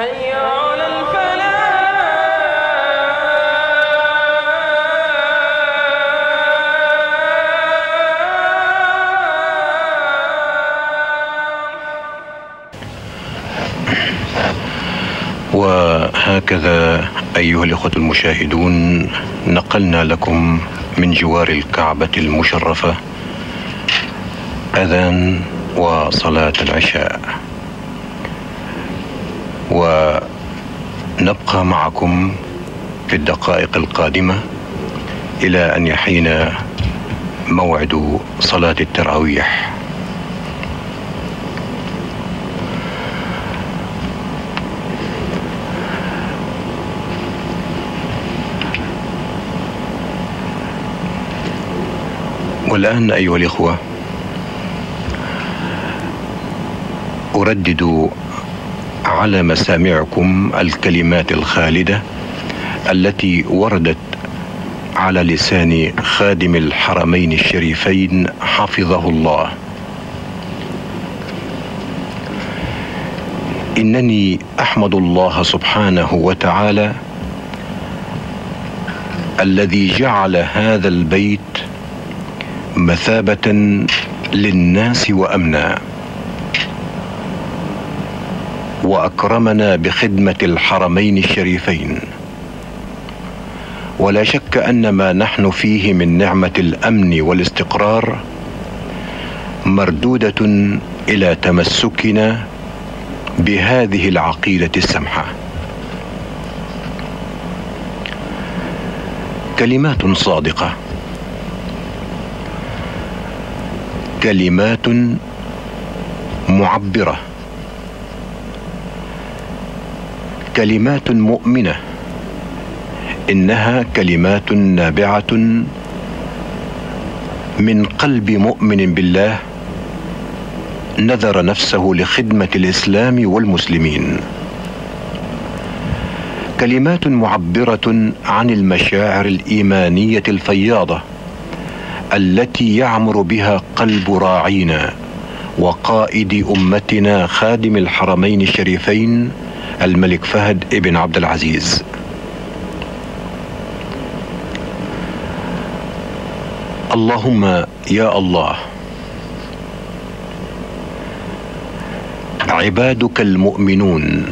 على وهكذا أيها الإخوة المشاهدون نقلنا لكم من جوار الكعبة المشرفة أذان وصلاة العشاء. ونبقى معكم في الدقائق القادمة إلى أن يحين موعد صلاة التراويح. والآن أيها الإخوة أردد على مسامعكم الكلمات الخالدة التي وردت على لسان خادم الحرمين الشريفين حفظه الله. إنني أحمد الله سبحانه وتعالى الذي جعل هذا البيت مثابة للناس وأمنا. وأكرمنا بخدمة الحرمين الشريفين. ولا شك أن ما نحن فيه من نعمة الأمن والاستقرار مردودة إلى تمسكنا بهذه العقيدة السمحة. كلمات صادقة. كلمات معبرة. كلمات مؤمنة. إنها كلمات نابعة من قلب مؤمن بالله نذر نفسه لخدمة الإسلام والمسلمين. كلمات معبرة عن المشاعر الإيمانية الفياضة التي يعمر بها قلب راعينا وقائد أمتنا خادم الحرمين الشريفين الملك فهد ابن عبد العزيز. اللهم يا الله عبادك المؤمنون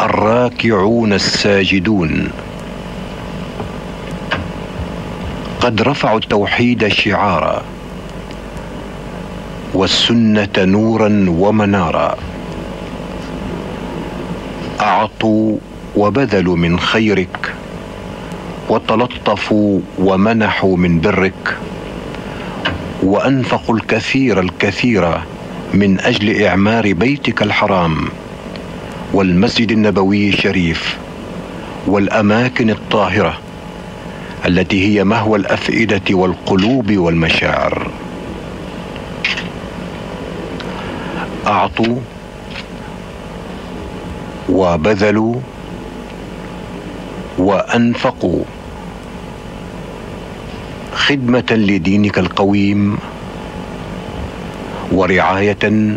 الراكعون الساجدون قد رفعوا التوحيد شعارا والسنة نورا ومنارا. اعطوا وبذلوا من خيرك وتلطفوا ومنحوا من برك وأنفقوا الكثير الكثير من أجل إعمار بيتك الحرام والمسجد النبوي الشريف والأماكن الطاهرة التي هي مهوى الأفئدة والقلوب والمشاعر. أعطوا وبذلوا وأنفقوا خدمة لدينك القويم ورعاية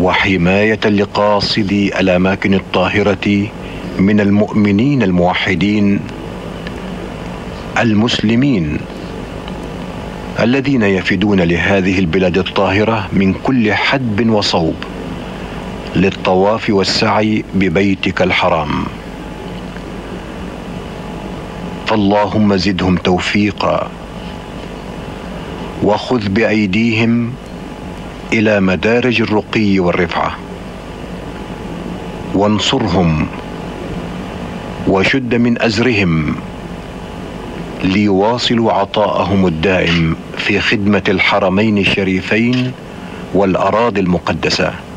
وحماية لقاصدي الأماكن الطاهرة من المؤمنين الموحدين المسلمين الذين يفدون لهذه البلاد الطاهرة من كل حدب وصوب. للطواف والسعي ببيتك الحرام. فاللهم زدهم توفيقا وخذ بأيديهم إلى مدارج الرقي والرفعة. وانصرهم وشد من أزرهم ليواصلوا عطاءهم الدائم في خدمة الحرمين الشريفين والأراضي المقدسة.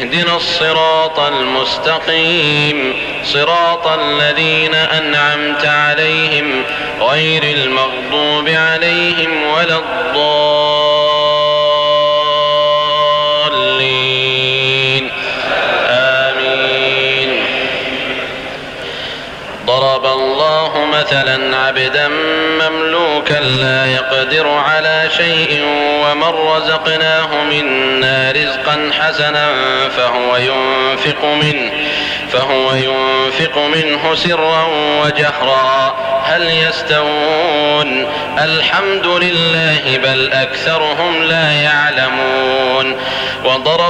اهدنا الصراط المستقيم. صراط الذين أنعمت عليهم غير المغضوب عليهم ولا الضالين. آمين. ضرب الله مثلا عبدا مملوكا لا يقدر على شيء ومن رزقناه منا رزقا حسنا فهو ينفق منه فهو ينفق منه سرا وجهرا. هل يستوون؟ الحمد لله بل أكثرهم لا يعلمون. وضرب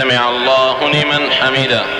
سمع الله لمن حمده.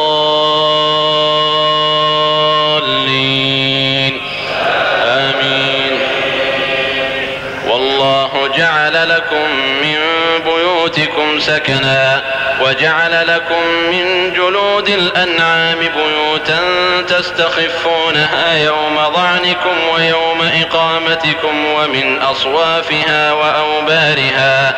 لكم من بيوتكم سكنا وجعل لكم من جلود الأنعام بيوتا تستخفونها يوم ظعنكم ويوم إقامتكم ومن أصوافها وأوبارها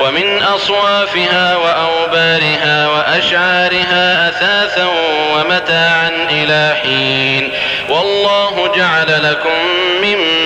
ومن أصوافها وأوبارها وأشعارها أثاثا ومتاعا إلى حين والله جعل لكم مما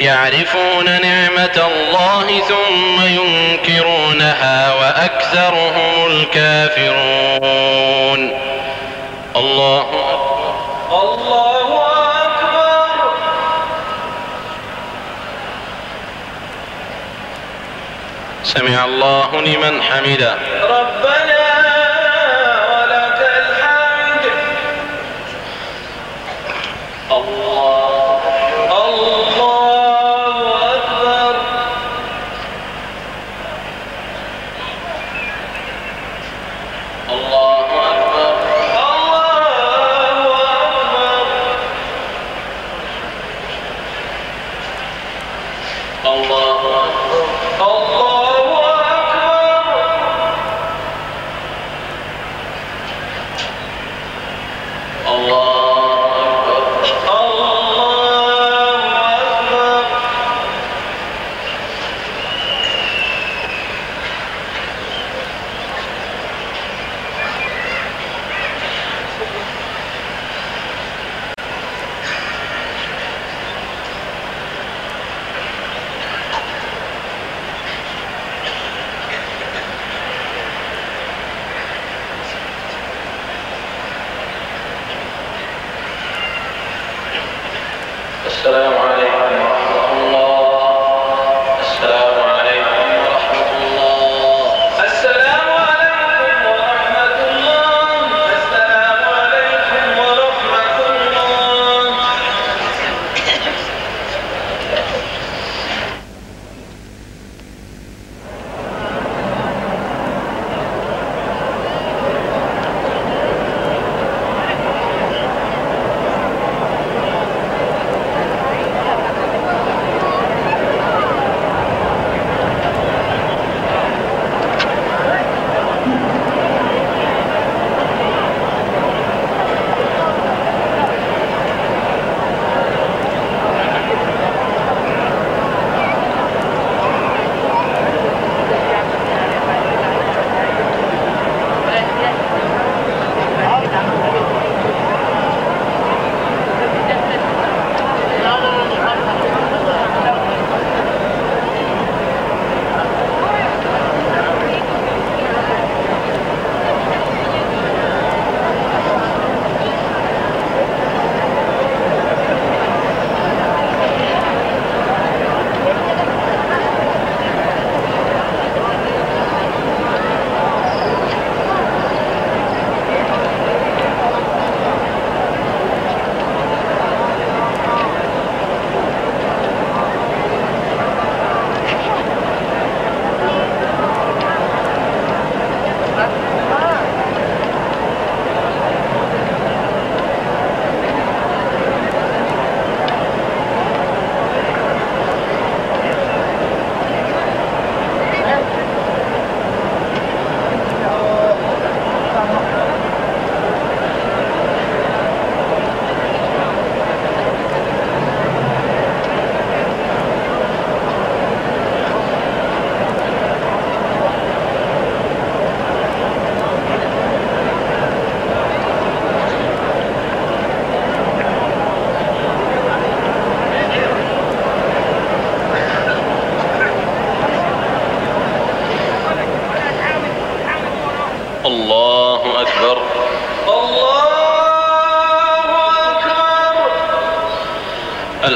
يعرفون نعمة الله ثم ينكرونها وأكثرهم الكافرون. الله أكبر. الله أكبر. سمع الله لمن حمده.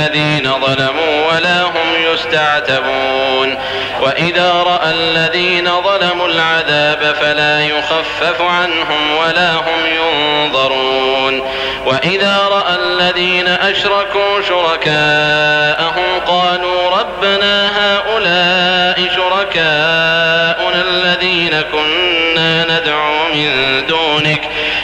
للذين ظلموا ولا هم يستعتبون. وإذا رأى الذين ظلموا العذاب فلا يخفف عنهم ولا هم ينظرون. وإذا رأى الذين أشركوا شركاءهم قالوا ربنا هؤلاء شركاؤنا الذين كنا ندعو من دونك.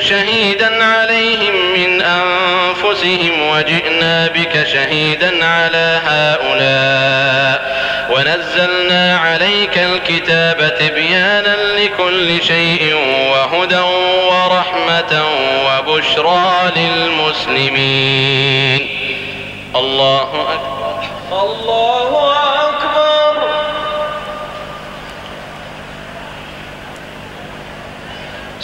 شهيدا عليهم من أنفسهم وجئنا بك شهيدا على هؤلاء. ونزلنا عليك الكتاب تبيانا لكل شيء وهدى ورحمة وبشرى للمسلمين. الله أكبر. الله أكبر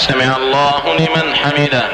سمع الله لمن حمده.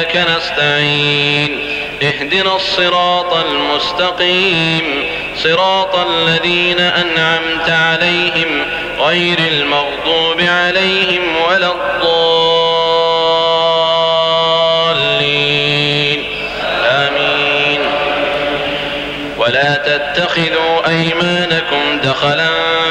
وإياك نستعين اهدنا الصراط المستقيم صراط الذين أنعمت عليهم غير المغضوب عليهم ولا الضالين. آمين. ولا تتخذوا أيمانكم دخلا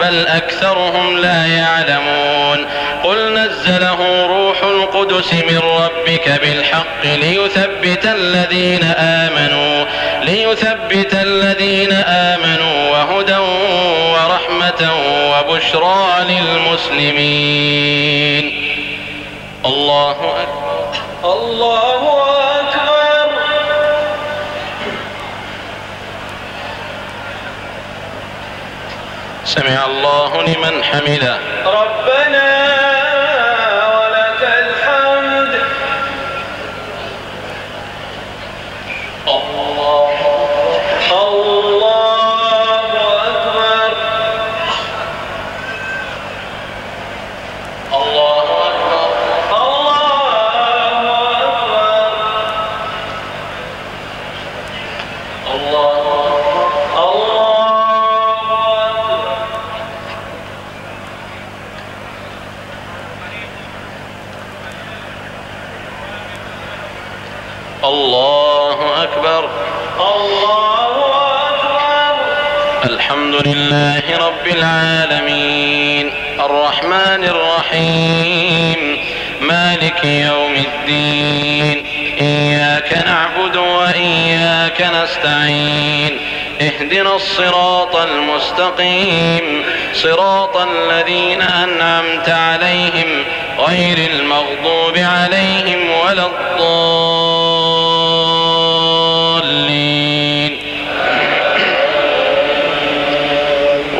بل أكثرهم لا يعلمون قل نزله روح القدس من ربك بالحق ليثبت الذين آمنوا ليثبت الذين آمنوا وهدى ورحمة وبشرى للمسلمين. الله أكبر. الله سمع الله لمن حمده. اهدنا الصراط المستقيم. صراط الذين أنعمت عليهم غير المغضوب عليهم ولا الضالين.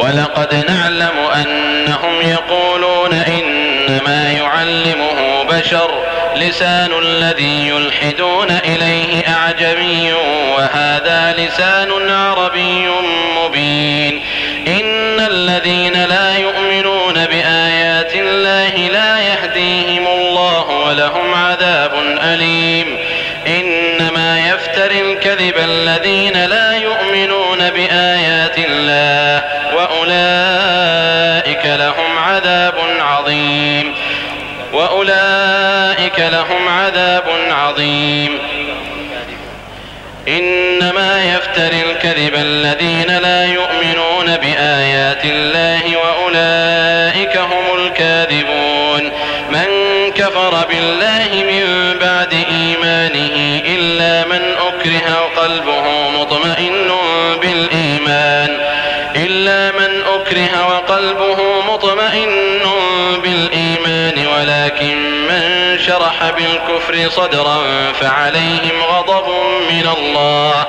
ولقد نعلم أنهم يقولون إنما يعلمه بشر لسان الذي يلحدون إليه أعجمي. وهذا لسان عربي مبين. إن الذين لا يؤمنون بآيات الله لا يهديهم الله ولهم عذاب أليم. إنما يفتري الكذب الذين لا يؤمنون بآيات الله وأولئك لهم عذاب عظيم. وأولئك لهم عذاب عظيم. الكذب الذين لا يؤمنون بآيات الله وأولئك هم الكاذبون. من كفر بالله من بعد إيمانه إلا من أكره وقلبه مطمئن بالإيمان. إلا من أكره وقلبه مطمئن بالإيمان. ولكن من شرح بالكفر صدرا فعليهم غضب من الله.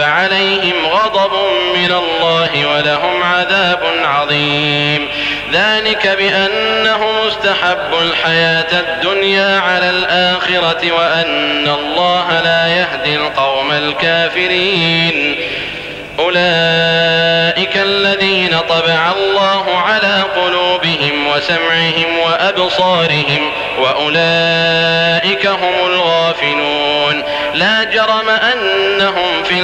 فعليهم غضب من الله ولهم عذاب عظيم. ذلك بأنه مستحب الحياة الدنيا على الآخرة وأن الله لا يهدي القوم الكافرين. أولئك الذين طبع الله على قلوبهم وسمعهم وأبصارهم وأولئك هم الغافلون. لا جرم أنهم في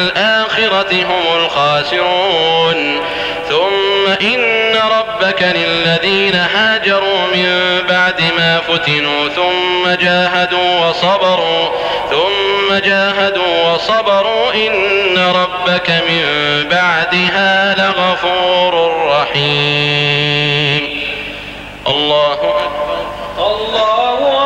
الآخرة هم الخاسرون. ثم إن ربك للذين هاجروا من بعد ما فتنوا ثم جاهدوا وصبروا ثم جاهدوا وصبروا إن ربك من بعدها لغفور رحيم. الله أكبر. الله أكبر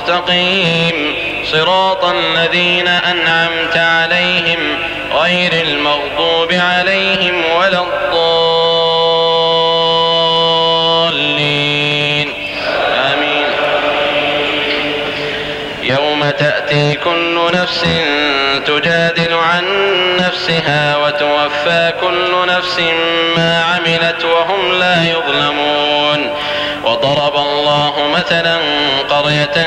المستقيم صراط الذين أنعمت عليهم غير المغضوب عليهم ولا الضالين. آمين. يوم تأتي كل نفس تجادل عن نفسها وتوفى كل نفس ما عملت وهم لا يظلمون. وضرب الله مثلا قرية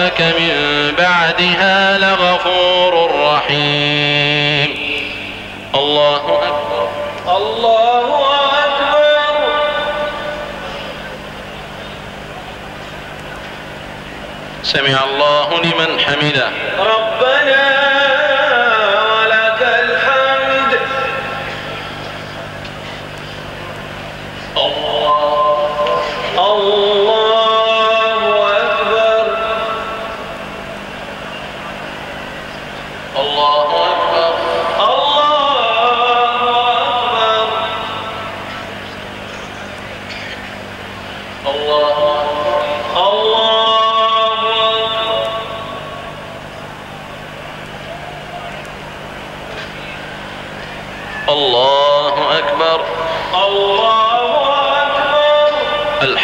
ربك من بعدها لغفور رحيم. الله أكبر. الله أكبر. سمع الله لمن حمده.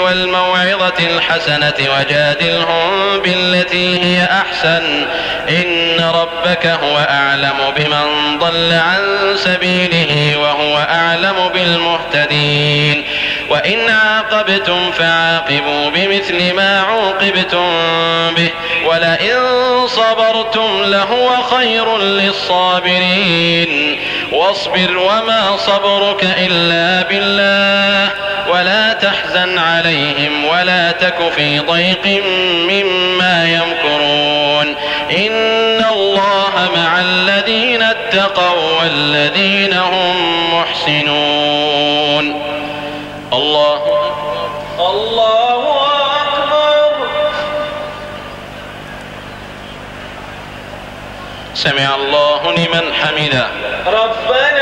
والموعظة الحسنة وجادلهم بالتي هي أحسن. إن ربك هو أعلم بمن ضل عن سبيله وهو أعلم بالمهتدين. وإن عاقبتم فعاقبوا بمثل ما عوقبتم به. ولئن صبرتم لهو خير للصابرين. واصبر وما صبرك إلا بالله. ولا تحزن عليهم ولا تك في ضيق مما يمكرون. إن الله مع الذين اتقوا والذين هم محسنون. الله الله أكبر. سمع الله لمن حمده. ربنا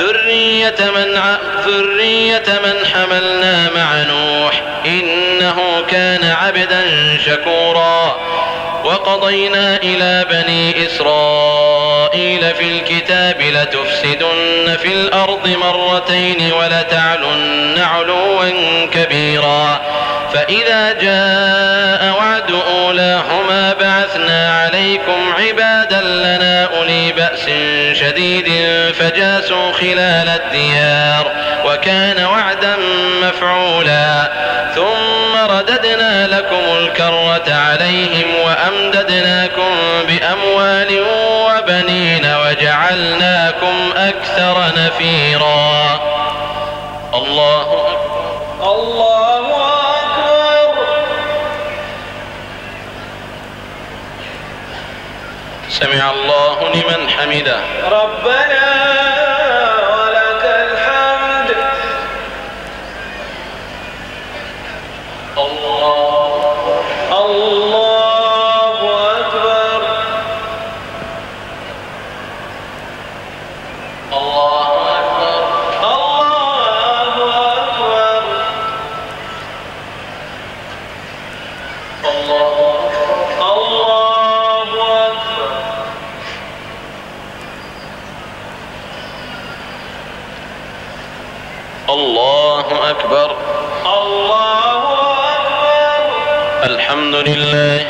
ذرية من ع... ذرية من حملنا مع نوح إنه كان عبدا شكورا. وقضينا إلى بني إسرائيل في الكتاب لتفسدن في الأرض مرتين ولتعلن علوا كبيرا. فإذا جاء وعد أولاهما بعثنا عليكم عبادا لنا أولي بأس شديد فجاسوا خلال الديار وكان وعدا مفعولا. ثم رددنا لكم الكرة عليهم وأمددناكم بأموال وبنين وجعلناكم أكثر نفيرا. الله أكبر. الله أكبر. سمع الله. ربنا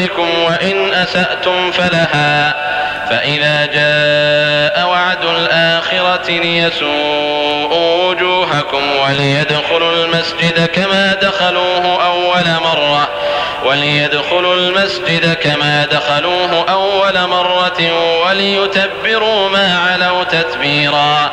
لأنفسكم وإن أسأتم فلها فإذا جاء وعد الآخرة ليسوءوا وجوهكم وليدخلوا المسجد كما دخلوه أول مرة وليدخلوا المسجد كما دخلوه أول مرة وليتبروا ما علوا تتبيرا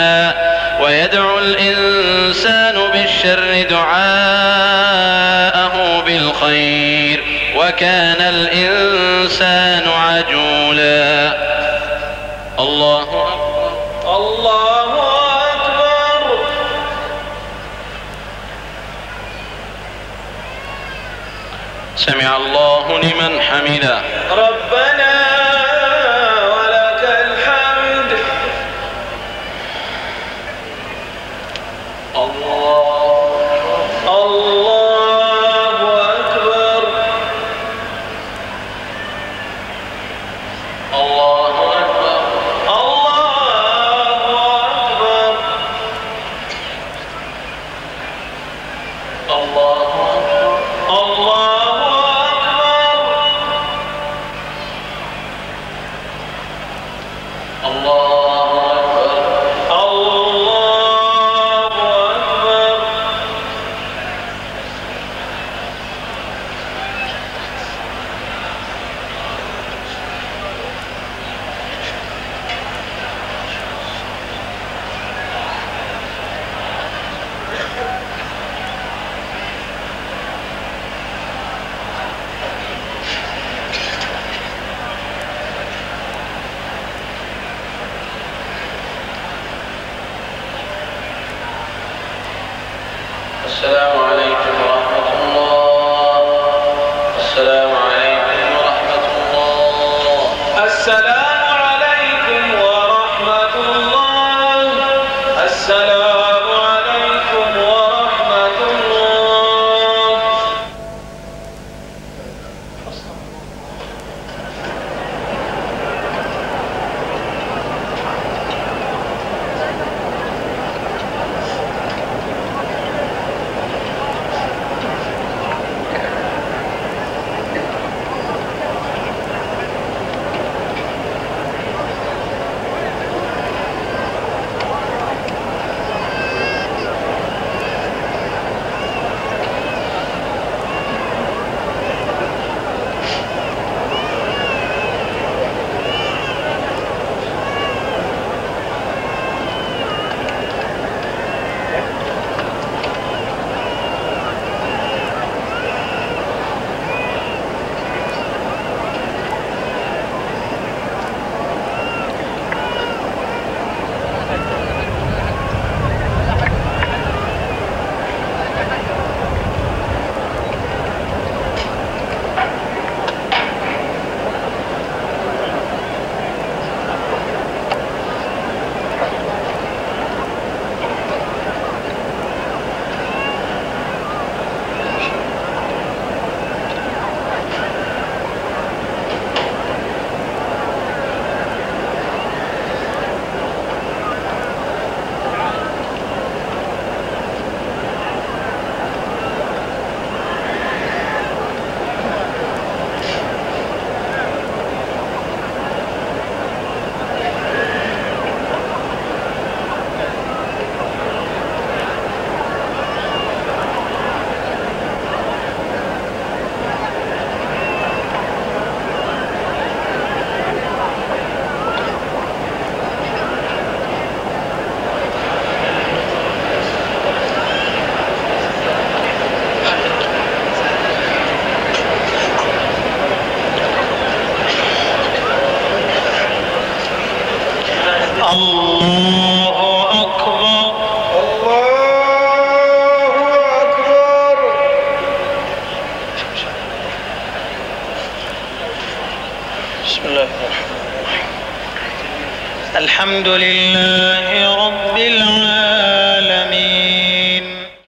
وكان الإنسان عجولا. الله أكبر. سمع الله لمن حمده. ربنا